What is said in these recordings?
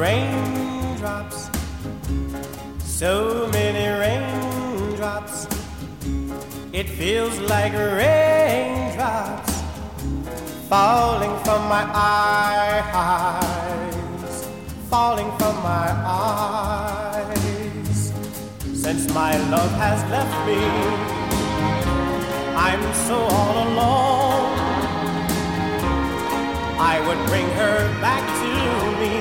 Raindrops, so many raindrops. It feels like raindrops falling from my eyes, falling from my eyes. Since my love has left me, I'm so all alone. I would bring her back to me,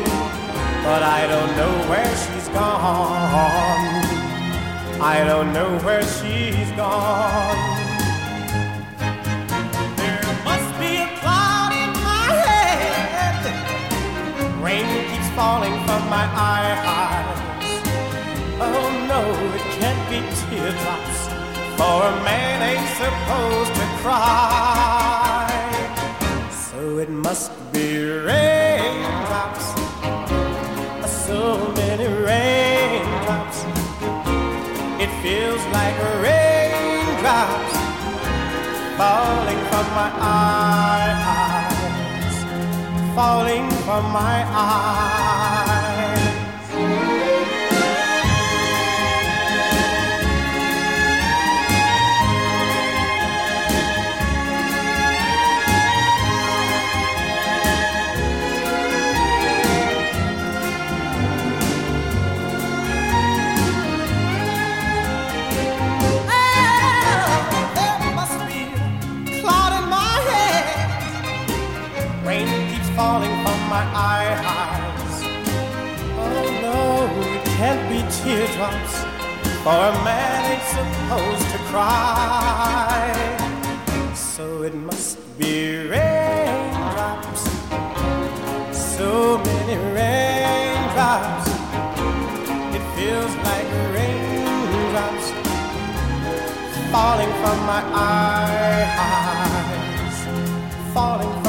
but I don't know where she's gone. I don't know where she's gone. There must be a cloud in my head. Rain keeps falling from my eyes. Oh no, it can't be teardrops, for a man ain't supposed to cry. So it must feels like raindrops falling from my eyes, falling from my eyes. My eyes. Oh no, it can't be teardrops, for a man ain't supposed to cry. So it must be raindrops, so many raindrops. It feels like raindrops falling from my eyes, falling from